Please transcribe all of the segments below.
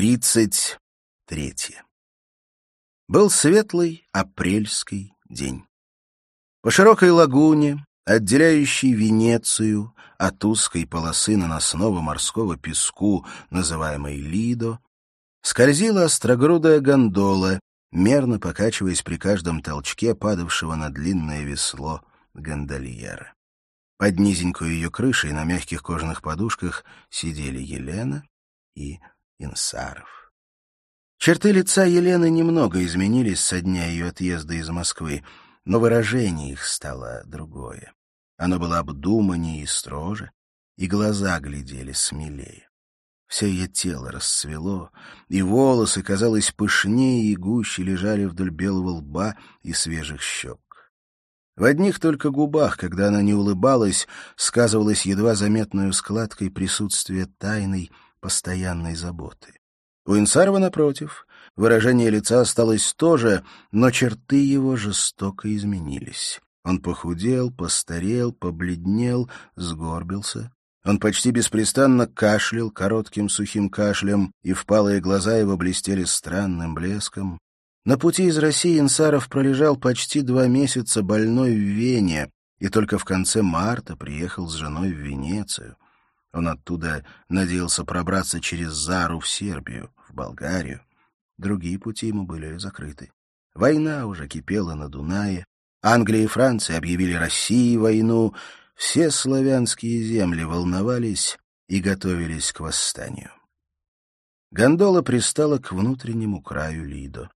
Тридцать третье. Был светлый апрельский день. По широкой лагуне, отделяющей Венецию от узкой полосы наносного морского песку, называемой Лидо, скользила острогрудая гондола, мерно покачиваясь при каждом толчке падавшего на длинное весло гондольера. Под низенькую ее крышей на мягких кожаных подушках сидели Елена и Инсаров. Черты лица Елены немного изменились со дня ее отъезда из Москвы, но выражение их стало другое. Оно было обдуманнее и строже, и глаза глядели смелее. Все ее тело расцвело, и волосы, казалось, пышнее и гуще лежали вдоль белого лба и свежих щек. В одних только губах, когда она не улыбалась, сказывалась едва заметной складкой присутствие тайной, постоянной заботы. У Инсарова, напротив, выражение лица осталось то же, но черты его жестоко изменились. Он похудел, постарел, побледнел, сгорбился. Он почти беспрестанно кашлял коротким сухим кашлем, и впалые глаза его блестели странным блеском. На пути из России Инсаров пролежал почти два месяца больной в Вене, и только в конце марта приехал с женой в Венецию. Он оттуда надеялся пробраться через Зару в Сербию, в Болгарию. Другие пути ему были закрыты. Война уже кипела на Дунае. Англия и Франция объявили России войну. Все славянские земли волновались и готовились к восстанию. Гондола пристала к внутреннему краю Лидо.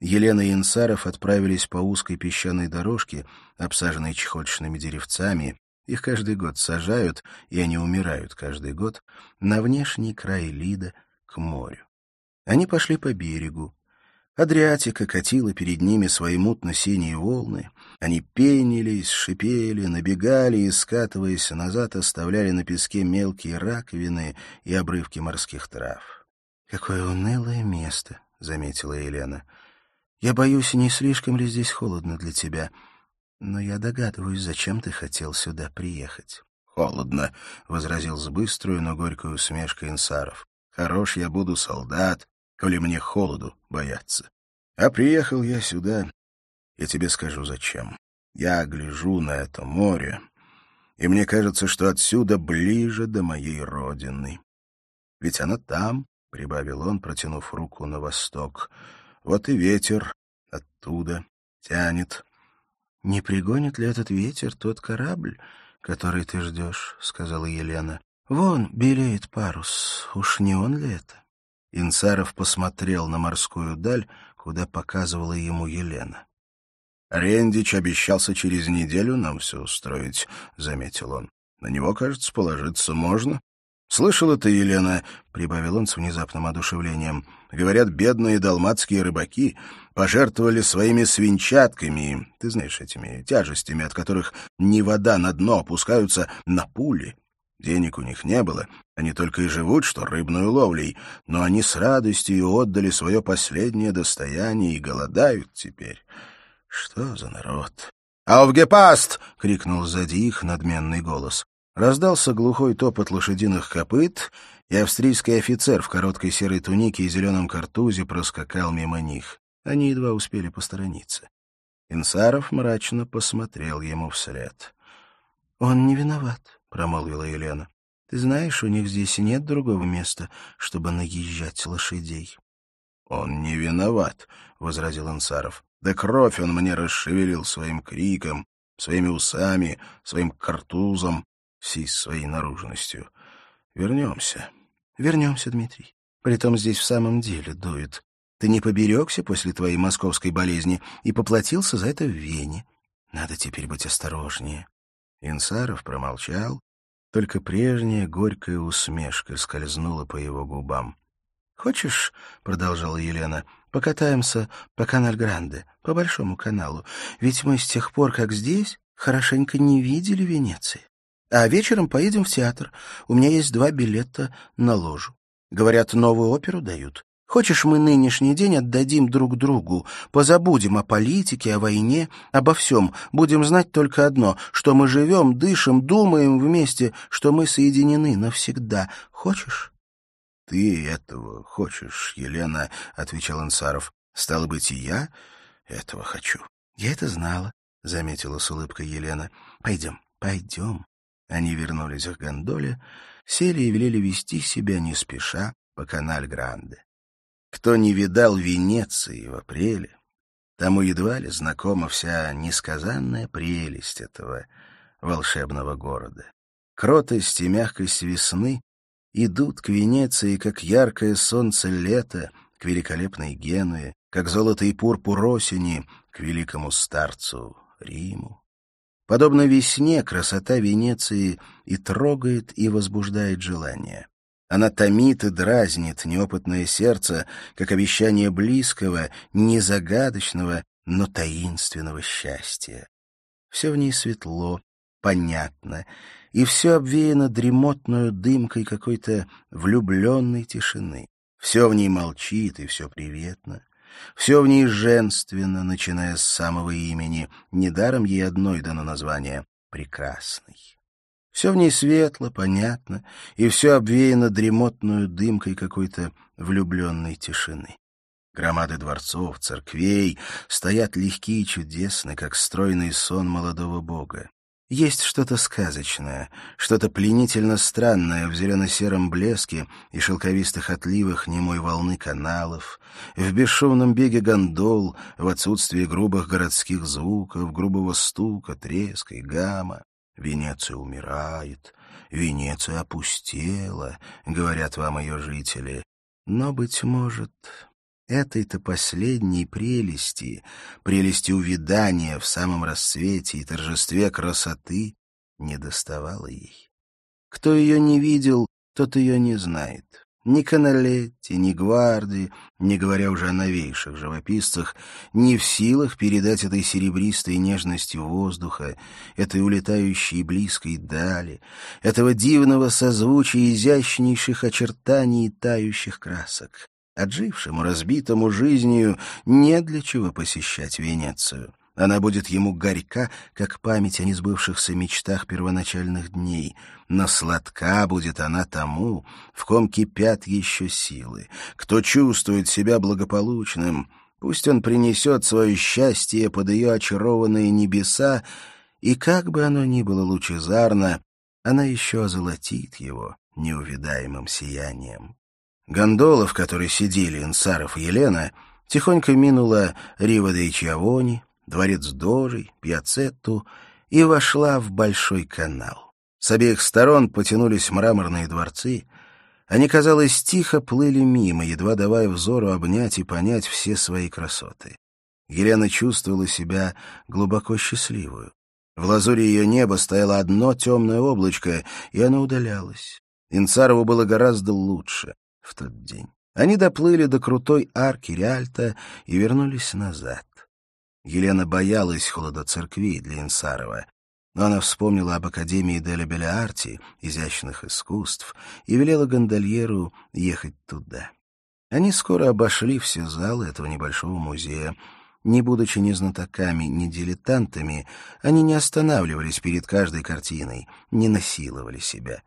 Елена и Инсаров отправились по узкой песчаной дорожке, обсаженной чехоточными деревцами, их каждый год сажают, и они умирают каждый год, на внешний край Лида, к морю. Они пошли по берегу. Адриатика катила перед ними свои мутно-синие волны. Они пенились, шипели, набегали и, скатываясь назад, оставляли на песке мелкие раковины и обрывки морских трав. — Какое унылое место, — заметила Елена. — Я боюсь, не слишком ли здесь холодно для тебя? — но я догадываюсь, зачем ты хотел сюда приехать. — Холодно, — возразил с быструю, но горькой усмешкой Инсаров. — Хорош я буду солдат, коли мне холоду бояться. А приехал я сюда, я тебе скажу зачем. Я гляжу на это море, и мне кажется, что отсюда ближе до моей родины. Ведь она там, — прибавил он, протянув руку на восток. Вот и ветер оттуда тянет — Не пригонит ли этот ветер тот корабль, который ты ждешь? — сказала Елена. — Вон белеет парус. Уж не он ли это? Инсаров посмотрел на морскую даль, куда показывала ему Елена. — Рендич обещался через неделю нам все устроить, — заметил он. — На него, кажется, положиться можно. «Слышал это, Елена?» — прибавил он с внезапным одушевлением. «Говорят, бедные далматские рыбаки пожертвовали своими свинчатками, ты знаешь, этими тяжестями, от которых ни вода на дно опускаются на пули. Денег у них не было, они только и живут, что рыбную ловлей, но они с радостью отдали свое последнее достояние и голодают теперь. Что за народ?» «Ауфгепаст!» — крикнул сзади их надменный голос. Раздался глухой топот лошадиных копыт, и австрийский офицер в короткой серой тунике и зеленом картузе проскакал мимо них. Они едва успели посторониться. Инсаров мрачно посмотрел ему вслед. — Он не виноват, — промолвила Елена. — Ты знаешь, у них здесь нет другого места, чтобы наезжать лошадей. — Он не виноват, — возразил Инсаров. — Да кровь он мне расшевелил своим криком, своими усами, своим картузом всей своей наружностью. Вернемся. Вернемся, Дмитрий. Притом здесь в самом деле дует. Ты не поберегся после твоей московской болезни и поплатился за это в Вене. Надо теперь быть осторожнее. Инсаров промолчал, только прежняя горькая усмешка скользнула по его губам. «Хочешь, — продолжала Елена, — покатаемся по Каналь-Гранде, по Большому каналу, ведь мы с тех пор, как здесь, хорошенько не видели Венеции. А вечером поедем в театр. У меня есть два билета на ложу. Говорят, новую оперу дают. Хочешь, мы нынешний день отдадим друг другу, позабудем о политике, о войне, обо всем. Будем знать только одно, что мы живем, дышим, думаем вместе, что мы соединены навсегда. Хочешь? ты этого хочешь, Елена, — отвечал Ансаров. — Стало быть, и я этого хочу. — Я это знала, — заметила с улыбкой Елена. — Пойдем, пойдем. Они вернулись к гондоле, сели и велели вести себя не спеша по каналь-Гранде. Кто не видал Венеции в апреле, тому едва ли знакома вся несказанная прелесть этого волшебного города. Кротость и мягкость весны идут к Венеции, как яркое солнце лета, к великолепной Генуе, как золото и пурпур осени, к великому старцу Риму. Подобно весне, красота Венеции и трогает, и возбуждает желание. Она томит и дразнит неопытное сердце, как обещание близкого, не загадочного, но таинственного счастья. Все в ней светло, понятно, и все обвеяно дремотную дымкой какой-то влюбленной тишины. Все в ней молчит, и все приветно. Все в ней женственно, начиная с самого имени. Недаром ей одной дано название «прекрасный». Все в ней светло, понятно, и все обвеяно дремотную дымкой какой-то влюбленной тишины. Громады дворцов, церквей стоят легкие и чудесны, как стройный сон молодого бога. Есть что-то сказочное, что-то пленительно странное в зелено-сером блеске и шелковистых отливах немой волны каналов, в бесшумном беге гондол, в отсутствии грубых городских звуков, грубого стука, треска и гамма. Венеция умирает, Венеция опустела, говорят вам ее жители. Но, быть может, Этой-то последней прелести, прелести увядания в самом расцвете и торжестве красоты не доставало ей. Кто ее не видел, тот ее не знает. Ни Каналетти, ни Гварди, не говоря уже о новейших живописцах, не в силах передать этой серебристой нежности воздуха, этой улетающей близкой дали, этого дивного созвучия изящнейших очертаний и тающих красок. Отжившему, разбитому жизнью не для чего посещать Венецию. Она будет ему горька, как память о несбывшихся мечтах первоначальных дней, но сладка будет она тому, в ком кипят еще силы, кто чувствует себя благополучным, пусть он принесет свое счастье под ее очарованные небеса, и как бы оно ни было лучезарно, она еще озолотит его неувидаемым сиянием. Гондола, в которой сидели Инсаров и Елена, тихонько минула Рива де Чиавони, дворец Дожей, Пьяцетту и вошла в Большой канал. С обеих сторон потянулись мраморные дворцы. Они, казалось, тихо плыли мимо, едва давая взору обнять и понять все свои красоты. Елена чувствовала себя глубоко счастливую. В лазуре ее неба стояло одно темное облачко, и оно удалялось. Инцарову было гораздо лучше в тот день. Они доплыли до крутой арки Риальта и вернулись назад. Елена боялась холода церкви для Инсарова, но она вспомнила об Академии Деля Белиарти, изящных искусств, и велела гондольеру ехать туда. Они скоро обошли все залы этого небольшого музея. Не будучи ни знатоками, ни дилетантами, они не останавливались перед каждой картиной, не насиловали себя.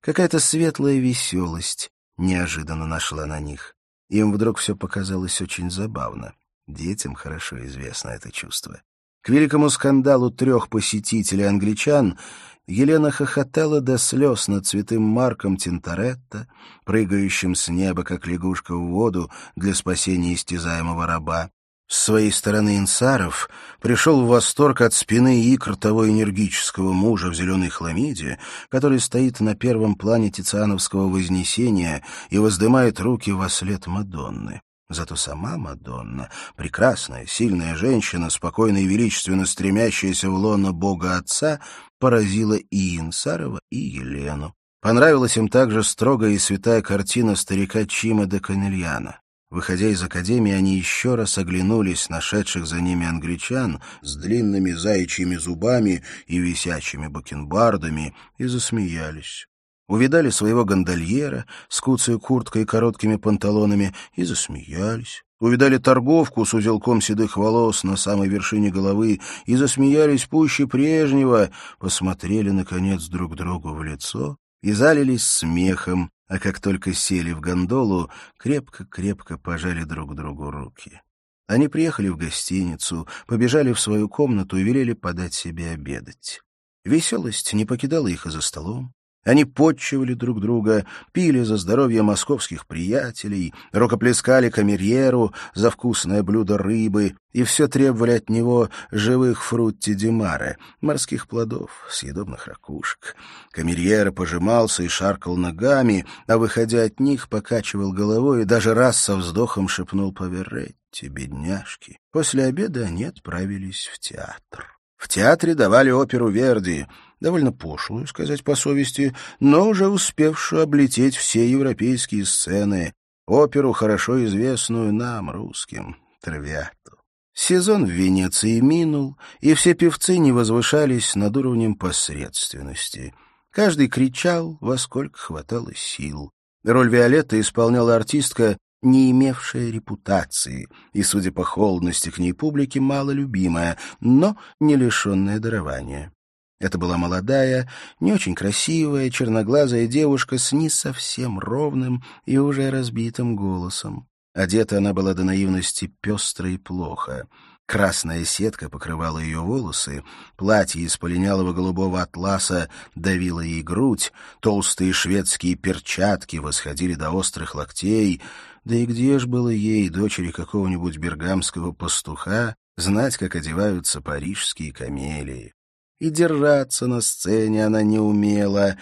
Какая-то светлая веселость, неожиданно нашла на них. Им вдруг все показалось очень забавно. Детям хорошо известно это чувство. К великому скандалу трех посетителей англичан Елена хохотала до слез над святым Марком Тинторетто, прыгающим с неба, как лягушка в воду, для спасения истязаемого раба, с своей стороны Инсаров пришел в восторг от спины икр того энергического мужа в зеленой хламиде, который стоит на первом плане Тициановского вознесения и воздымает руки во след Мадонны. Зато сама Мадонна, прекрасная, сильная женщина, спокойно и величественно стремящаяся в лоно Бога Отца, поразила и Инсарова, и Елену. Понравилась им также строгая и святая картина старика Чима де Канельяна. Выходя из академии, они еще раз оглянулись на шедших за ними англичан с длинными заячьими зубами и висячими бакенбардами и засмеялись. Увидали своего гондольера с куцей курткой и короткими панталонами и засмеялись. Увидали торговку с узелком седых волос на самой вершине головы и засмеялись пуще прежнего, посмотрели, наконец, друг другу в лицо и залились смехом а как только сели в гондолу, крепко-крепко пожали друг другу руки. Они приехали в гостиницу, побежали в свою комнату и велели подать себе обедать. Веселость не покидала их и за столом. Они подчивали друг друга, пили за здоровье московских приятелей, рукоплескали камерьеру за вкусное блюдо рыбы и все требовали от него живых фрутти ди маре, морских плодов, съедобных ракушек. Камерьера пожимался и шаркал ногами, а, выходя от них, покачивал головой и даже раз со вздохом шепнул «Поверетти, бедняжки». После обеда они отправились в театр. В театре давали оперу Верди — довольно пошлую, сказать по совести, но уже успевшую облететь все европейские сцены, оперу, хорошо известную нам, русским, Травиату. Сезон в Венеции минул, и все певцы не возвышались над уровнем посредственности. Каждый кричал, во сколько хватало сил. Роль Виолетты исполняла артистка, не имевшая репутации, и, судя по холодности к ней публики, мало любимая, но не лишенная дарования. Это была молодая, не очень красивая, черноглазая девушка с не совсем ровным и уже разбитым голосом. Одета она была до наивности пестро и плохо. Красная сетка покрывала ее волосы, платье из полинялого голубого атласа давило ей грудь, толстые шведские перчатки восходили до острых локтей. Да и где ж было ей, дочери какого-нибудь бергамского пастуха, знать, как одеваются парижские камелии? И держаться на сцене она не умела.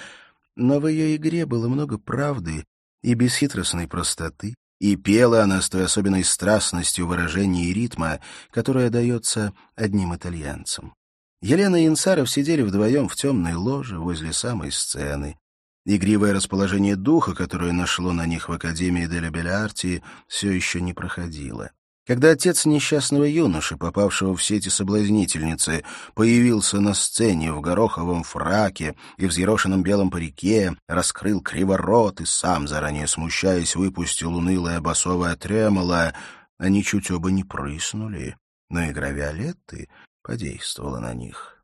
Но в ее игре было много правды и бесхитростной простоты, и пела она с той особенной страстностью выражения и ритма, которая дается одним итальянцам. Елена и Инсаров сидели вдвоем в темной ложе возле самой сцены. Игривое расположение духа, которое нашло на них в Академии Деля Белярти, все еще не проходило. Когда отец несчастного юноши, попавшего в сети соблазнительницы, появился на сцене в гороховом фраке и взъерошенном белом парике, раскрыл криворот и сам, заранее смущаясь, выпустил унылое басовое тремоло, они чуть оба не прыснули, но игра Виолетты подействовала на них.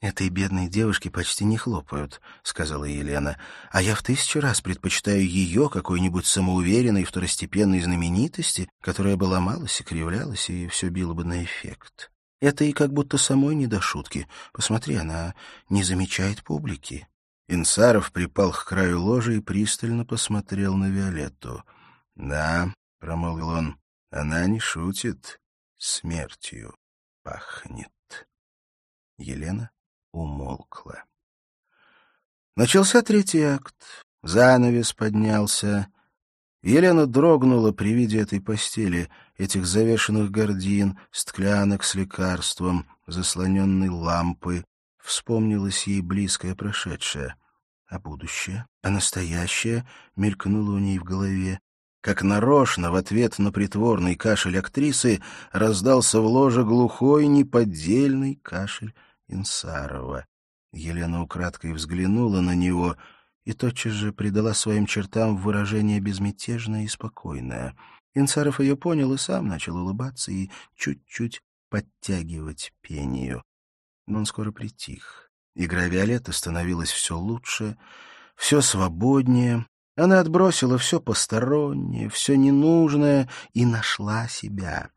«Этой бедной девушке почти не хлопают», — сказала Елена. «А я в тысячу раз предпочитаю ее какой-нибудь самоуверенной второстепенной знаменитости, которая бы ломалась и кривлялась, и все било бы на эффект. Это и как будто самой не до шутки. Посмотри, она не замечает публики». Инсаров припал к краю ложи и пристально посмотрел на Виолетту. «Да», — промолвил он, — «она не шутит. Смертью пахнет». Елена умолкла. Начался третий акт. Занавес поднялся. Елена дрогнула при виде этой постели, этих завешенных гордин, склянок с лекарством, заслоненной лампы. Вспомнилось ей близкое прошедшее. А будущее, а настоящее мелькнуло у ней в голове. Как нарочно в ответ на притворный кашель актрисы раздался в ложе глухой неподдельный кашель Инсарова. Елена украдкой взглянула на него и тотчас же придала своим чертам выражение безмятежное и спокойное. Инсаров ее понял и сам начал улыбаться и чуть-чуть подтягивать пению. Но он скоро притих. Игра Виолетты становилась все лучше, все свободнее. Она отбросила все постороннее, все ненужное и нашла себя.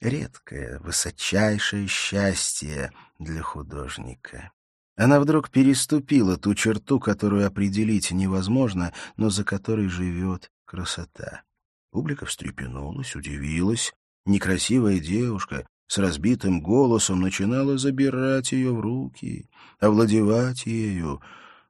Редкое, высочайшее счастье для художника. Она вдруг переступила ту черту, которую определить невозможно, но за которой живет красота. Публика встрепенулась, удивилась. Некрасивая девушка с разбитым голосом начинала забирать ее в руки, овладевать ею.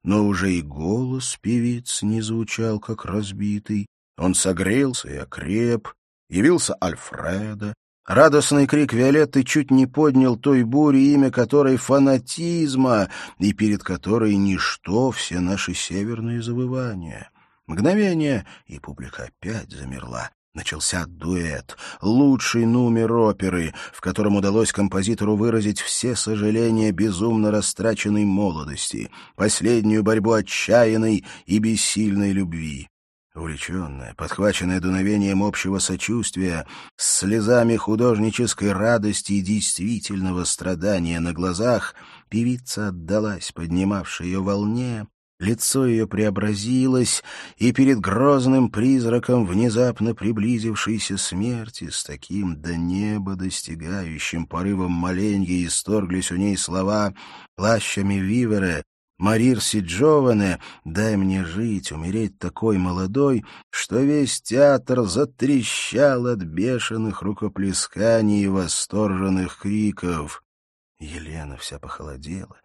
Но уже и голос певиц не звучал, как разбитый. Он согрелся и окреп. Явился Альфреда, Радостный крик Виолетты чуть не поднял той бури, имя которой фанатизма, и перед которой ничто все наши северные завывания. Мгновение, и публика опять замерла. Начался дуэт, лучший номер оперы, в котором удалось композитору выразить все сожаления безумно растраченной молодости, последнюю борьбу отчаянной и бессильной любви. Увлеченная, подхваченная дуновением общего сочувствия, с слезами художнической радости и действительного страдания на глазах, певица отдалась поднимавшей ее волне Лицо ее преобразилось, и перед грозным призраком внезапно приблизившейся смерти с таким до неба достигающим порывом моленья исторглись у ней слова «Плащами Вивере», Марир Сиджоване, дай мне жить, умереть такой молодой, что весь театр затрещал от бешеных рукоплесканий и восторженных криков. Елена вся похолодела.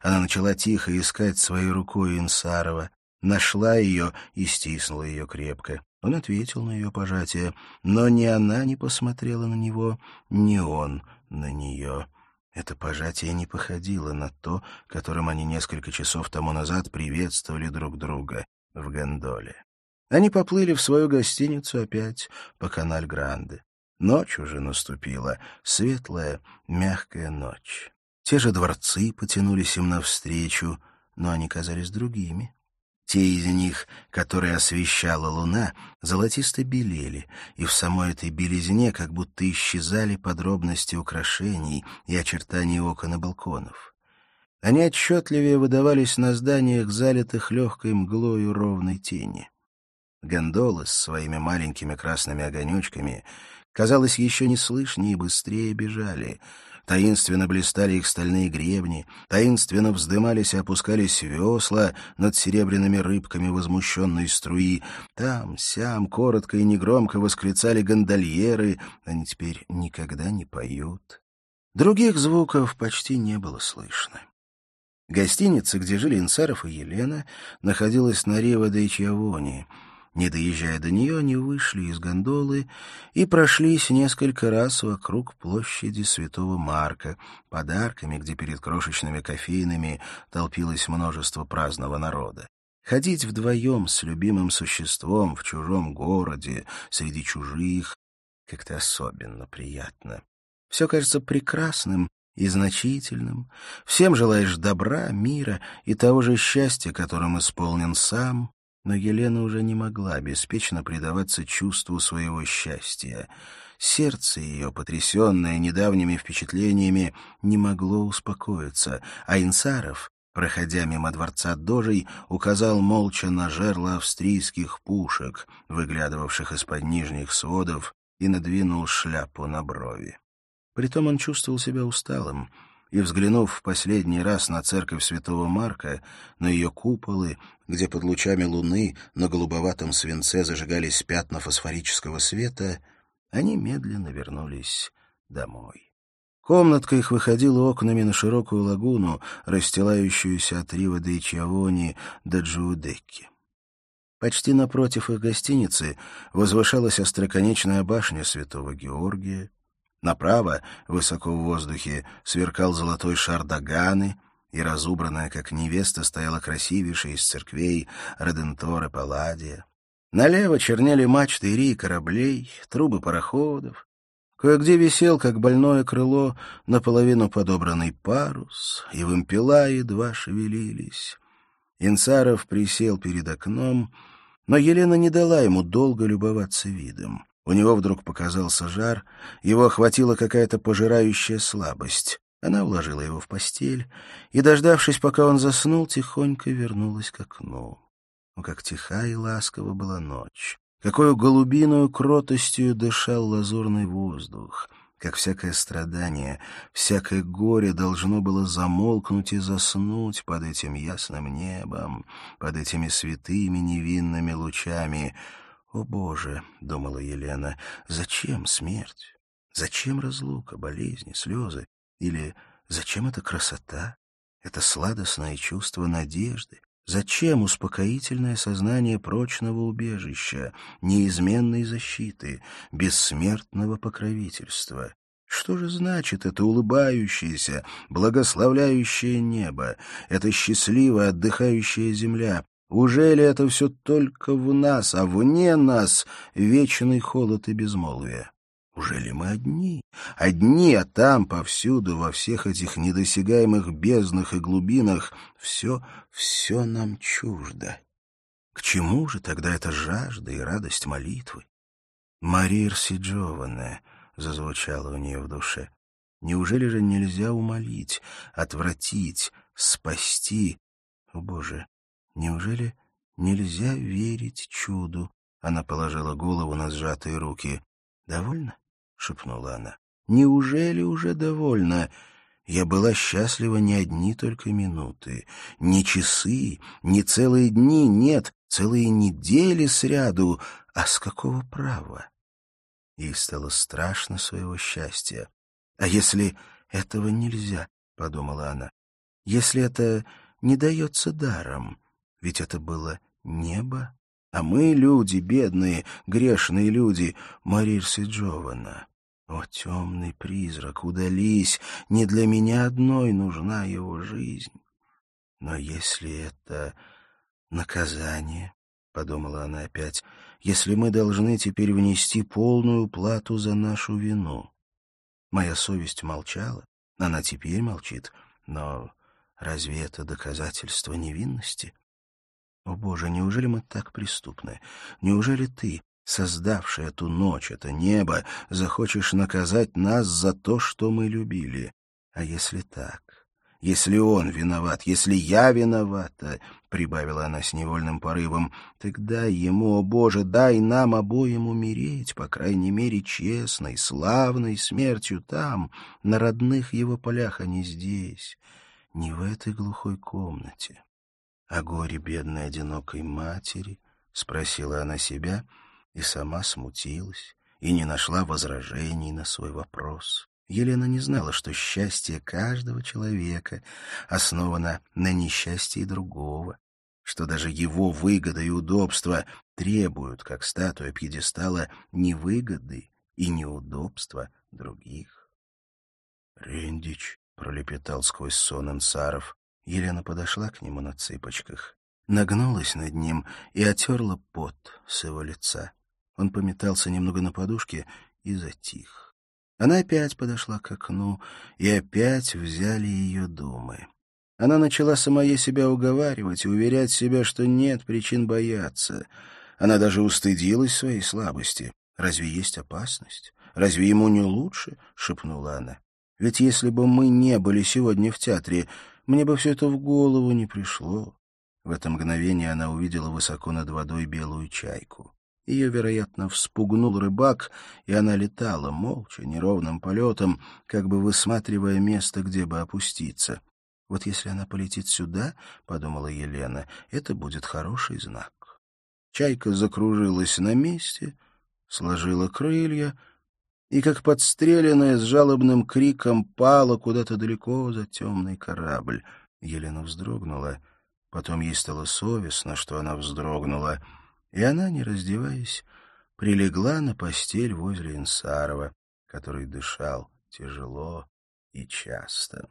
Она начала тихо искать своей рукой Инсарова, нашла ее и стиснула ее крепко. Он ответил на ее пожатие, но ни она не посмотрела на него, ни он на нее. Это пожатие не походило на то, которым они несколько часов тому назад приветствовали друг друга в гондоле. Они поплыли в свою гостиницу опять по Каналь-Гранде. Ночь уже наступила, светлая, мягкая ночь. Те же дворцы потянулись им навстречу, но они казались другими. Те из них, которые освещала луна, золотисто белели, и в самой этой белизне как будто исчезали подробности украшений и очертания окон и балконов. Они отчетливее выдавались на зданиях, залитых легкой мглою ровной тени. Гондолы с своими маленькими красными огонечками, казалось, еще не слышнее и быстрее бежали — Таинственно блистали их стальные гребни, таинственно вздымались и опускались весла над серебряными рыбками возмущенной струи. Там, сям, коротко и негромко восклицали гондольеры, они теперь никогда не поют. Других звуков почти не было слышно. Гостиница, где жили Инсаров и Елена, находилась на Рио-де-Чьявоне — не доезжая до нее, они вышли из гондолы и прошлись несколько раз вокруг площади Святого Марка, подарками, где перед крошечными кофейными толпилось множество праздного народа. Ходить вдвоем с любимым существом в чужом городе, среди чужих, как-то особенно приятно. Все кажется прекрасным и значительным. Всем желаешь добра, мира и того же счастья, которым исполнен сам, но Елена уже не могла беспечно предаваться чувству своего счастья. Сердце ее, потрясенное недавними впечатлениями, не могло успокоиться, а Инсаров, проходя мимо дворца Дожей, указал молча на жерло австрийских пушек, выглядывавших из-под нижних сводов, и надвинул шляпу на брови. Притом он чувствовал себя усталым — и, взглянув в последний раз на церковь святого Марка, на ее куполы, где под лучами луны на голубоватом свинце зажигались пятна фосфорического света, они медленно вернулись домой. Комнатка их выходила окнами на широкую лагуну, расстилающуюся от Рива де Чиавони до Джиудекки. Почти напротив их гостиницы возвышалась остроконечная башня святого Георгия, Направо, высоко в воздухе, сверкал золотой шар Даганы, и разубранная, как невеста, стояла красивейшая из церквей Редентора Палладия. Налево чернели мачты и рии кораблей, трубы пароходов. Кое-где висел, как больное крыло, наполовину подобранный парус, и вымпела едва шевелились. Инсаров присел перед окном, но Елена не дала ему долго любоваться видом. У него вдруг показался жар, его охватила какая-то пожирающая слабость. Она уложила его в постель и, дождавшись, пока он заснул, тихонько вернулась к окну. Но как тиха и ласкова была ночь, какую голубиную кротостью дышал лазурный воздух, как всякое страдание, всякое горе должно было замолкнуть и заснуть под этим ясным небом, под этими святыми невинными лучами — «О, Боже!» — думала Елена. «Зачем смерть? Зачем разлука, болезни, слезы? Или зачем эта красота, это сладостное чувство надежды? Зачем успокоительное сознание прочного убежища, неизменной защиты, бессмертного покровительства? Что же значит это улыбающееся, благословляющее небо, эта счастливая отдыхающая земля, уже ли это все только в нас, а вне нас вечный холод и безмолвие? Уже ли мы одни? Одни, а там, повсюду, во всех этих недосягаемых безднах и глубинах, все, все нам чуждо. К чему же тогда эта жажда и радость молитвы? «Марир Сиджованная», — зазвучало у нее в душе. «Неужели же нельзя умолить, отвратить, спасти? О, Боже, Неужели нельзя верить чуду? Она положила голову на сжатые руки. «Довольно?» — шепнула она. «Неужели уже довольно?» Я была счастлива не одни только минуты, не часы, не целые дни, нет, целые недели сряду. А с какого права? Ей стало страшно своего счастья. «А если этого нельзя?» — подумала она. «Если это не дается даром, ведь это было небо, а мы, люди, бедные, грешные люди, Марирси Джована. О, темный призрак, удались, не для меня одной нужна его жизнь. Но если это наказание, — подумала она опять, — если мы должны теперь внести полную плату за нашу вину. Моя совесть молчала, она теперь молчит, но разве это доказательство невинности? О, Боже, неужели мы так преступны? Неужели ты, создавший эту ночь, это небо, захочешь наказать нас за то, что мы любили. А если так? Если он виноват, если я виновата, — прибавила она с невольным порывом, — тогда ему, о Боже, дай нам обоим умереть, по крайней мере, честной, славной смертью там, на родных его полях, а не здесь, не в этой глухой комнате. О горе бедной одинокой матери, — спросила она себя, — и сама смутилась, и не нашла возражений на свой вопрос. Елена не знала, что счастье каждого человека основано на несчастье другого, что даже его выгода и удобства требуют, как статуя пьедестала, невыгоды и неудобства других. «Рендич», — пролепетал сквозь сон Инсаров. Елена подошла к нему на цыпочках, нагнулась над ним и отерла пот с его лица. Он пометался немного на подушке и затих. Она опять подошла к окну, и опять взяли ее думы. Она начала самое себя уговаривать и уверять себя, что нет причин бояться. Она даже устыдилась своей слабости. «Разве есть опасность? Разве ему не лучше?» — шепнула она. «Ведь если бы мы не были сегодня в театре, мне бы все это в голову не пришло». В это мгновение она увидела высоко над водой белую чайку. Ее, вероятно, вспугнул рыбак, и она летала молча, неровным полетом, как бы высматривая место, где бы опуститься. «Вот если она полетит сюда, — подумала Елена, — это будет хороший знак». Чайка закружилась на месте, сложила крылья и, как подстреленная, с жалобным криком пала куда-то далеко за темный корабль. Елена вздрогнула. Потом ей стало совестно, что она вздрогнула — и она, не раздеваясь, прилегла на постель возле Инсарова, который дышал тяжело и часто.